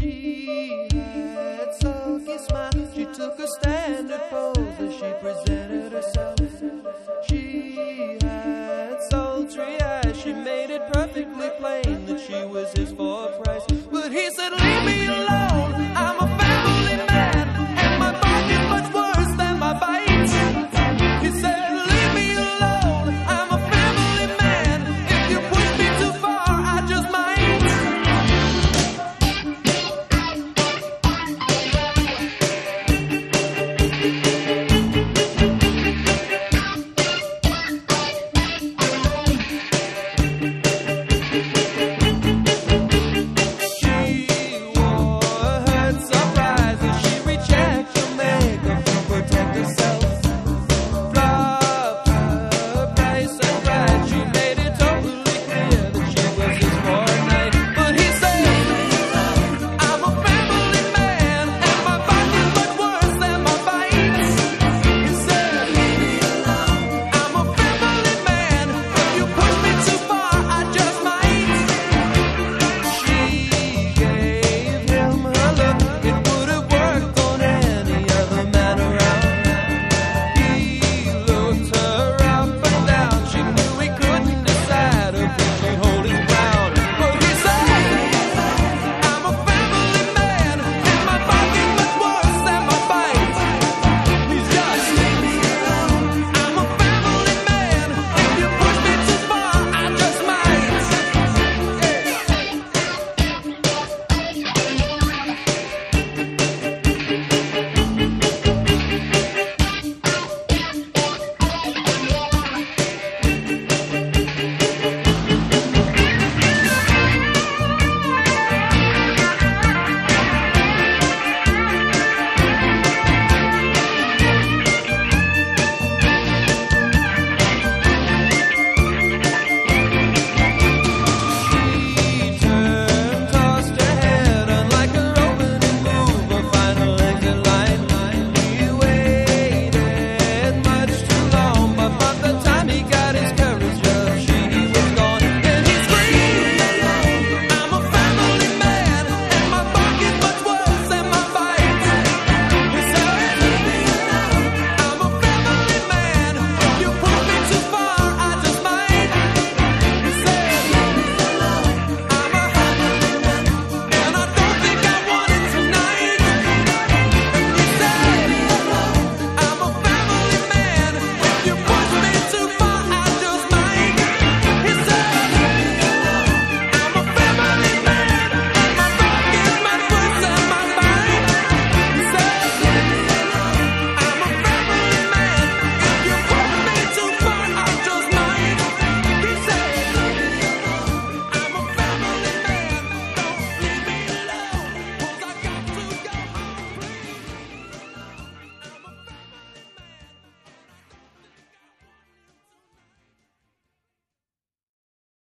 She had sulky smile. She took a standard pose as she presented herself. She had sultry eyes. She made it perfectly plain that she was his for a price. But he said, Leave.